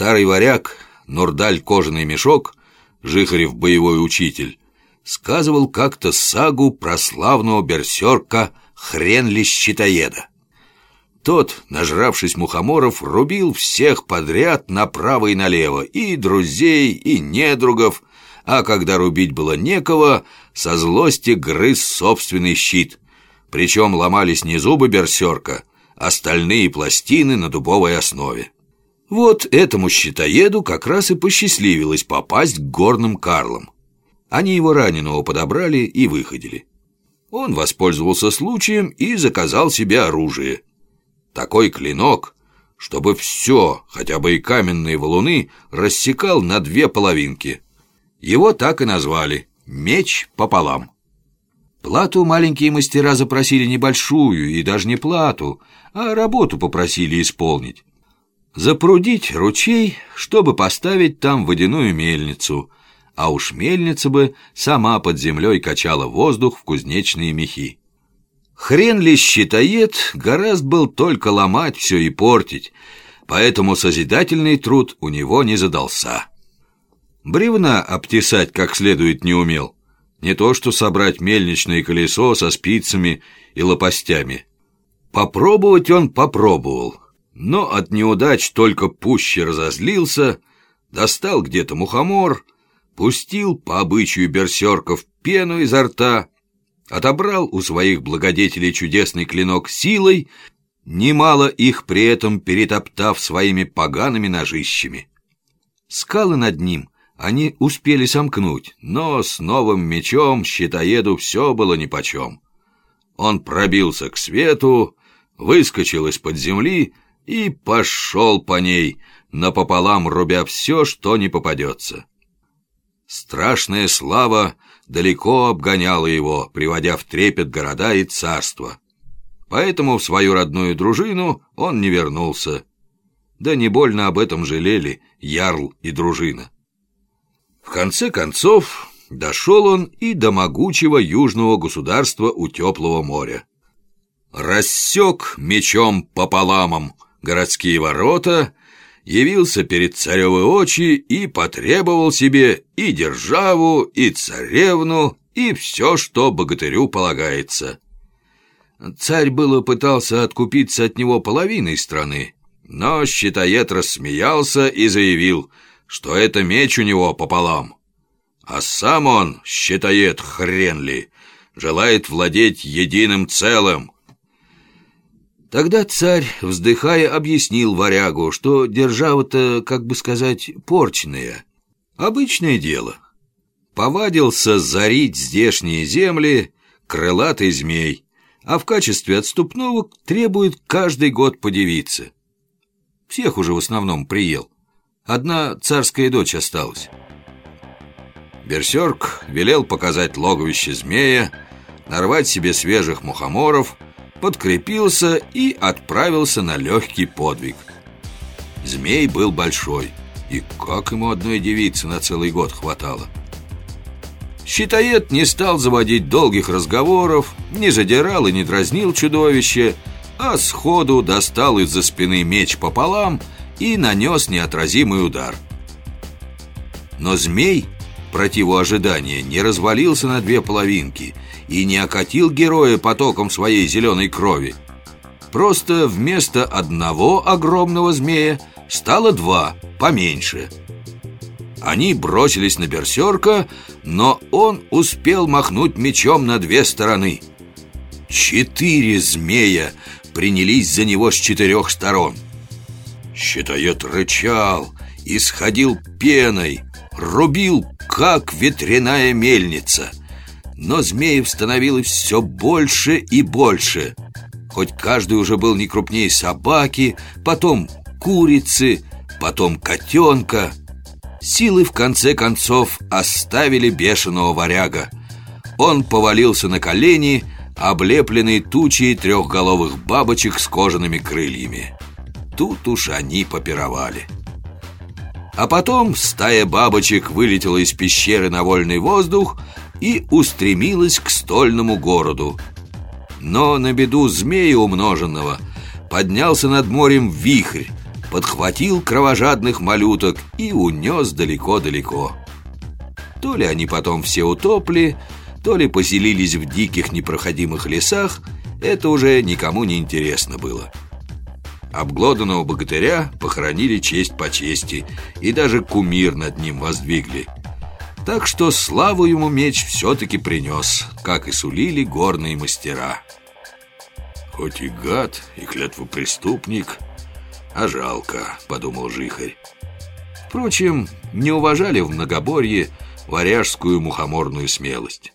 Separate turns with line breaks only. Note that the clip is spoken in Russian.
Старый варяг, Нурдаль кожаный мешок, Жихарев боевой учитель, сказывал как-то сагу про славного берсерка Хренли Щитоеда. Тот, нажравшись мухоморов, рубил всех подряд направо и налево, и друзей, и недругов, а когда рубить было некого, со злости грыз собственный щит. Причем ломались не зубы берсерка, а стальные пластины на дубовой основе. Вот этому щитоеду как раз и посчастливилось попасть к горным карлам. Они его раненого подобрали и выходили. Он воспользовался случаем и заказал себе оружие. Такой клинок, чтобы все, хотя бы и каменные валуны, рассекал на две половинки. Его так и назвали «меч пополам». Плату маленькие мастера запросили небольшую, и даже не плату, а работу попросили исполнить. Запрудить ручей, чтобы поставить там водяную мельницу, а уж мельница бы сама под землей качала воздух в кузнечные мехи. Хрен ли щитоед, гораздо был только ломать все и портить, поэтому созидательный труд у него не задался. Бревна обтесать как следует не умел, не то что собрать мельничное колесо со спицами и лопастями. Попробовать он попробовал, но от неудач только пуще разозлился, достал где-то мухомор, пустил по обычаю берсерков пену изо рта, отобрал у своих благодетелей чудесный клинок силой, немало их при этом перетоптав своими погаными ножищами. Скалы над ним они успели сомкнуть, но с новым мечом щитоеду все было нипочем. Он пробился к свету, выскочил из-под земли и пошел по ней, напополам рубя все, что не попадется. Страшная слава далеко обгоняла его, приводя в трепет города и царства. Поэтому в свою родную дружину он не вернулся. Да не больно об этом жалели Ярл и дружина. В конце концов, дошел он и до могучего южного государства у теплого моря. Рассек мечом пополамом городские ворота, явился перед царевы очи и потребовал себе и державу, и царевну, и все, что богатырю полагается. Царь было пытался откупиться от него половиной страны, но щитоед рассмеялся и заявил, что это меч у него пополам. А сам он, щитоед хрен ли, желает владеть единым целым, Тогда царь, вздыхая, объяснил варягу, что держава-то, как бы сказать, порченная. Обычное дело. Повадился зарить здешние земли крылатый змей, а в качестве отступного требует каждый год подивиться. Всех уже в основном приел. Одна царская дочь осталась. Берсерк велел показать логовище змея, нарвать себе свежих мухоморов — подкрепился и отправился на легкий подвиг. Змей был большой, и как ему одной девицы на целый год хватало. Щитоед не стал заводить долгих разговоров, не задирал и не дразнил чудовище, а сходу достал из-за спины меч пополам и нанес неотразимый удар. Но змей, противу ожидания, не развалился на две половинки – и не окатил героя потоком своей зеленой крови. Просто вместо одного огромного змея стало два, поменьше. Они бросились на берсерка, но он успел махнуть мечом на две стороны. Четыре змея принялись за него с четырех сторон. Щитоед рычал, исходил пеной, рубил, как ветряная мельница – но змеев становилось все больше и больше. Хоть каждый уже был не крупнее собаки, потом курицы, потом котенка. Силы в конце концов оставили бешеного варяга. Он повалился на колени, облепленный тучей трехголовых бабочек с кожаными крыльями. Тут уж они попировали. А потом стая бабочек вылетела из пещеры на вольный воздух, и устремилась к стольному городу. Но на беду змея умноженного поднялся над морем вихрь, подхватил кровожадных малюток и унес далеко-далеко. То ли они потом все утопли, то ли поселились в диких непроходимых лесах, это уже никому не интересно было. Обглоданного богатыря похоронили честь по чести и даже кумир над ним воздвигли. Так что славу ему меч все-таки принес, как и сулили горные мастера. Хоть и гад, и клятвопреступник, а жалко, подумал Жихарь. Впрочем, не уважали в многоборье варяжскую мухоморную смелость.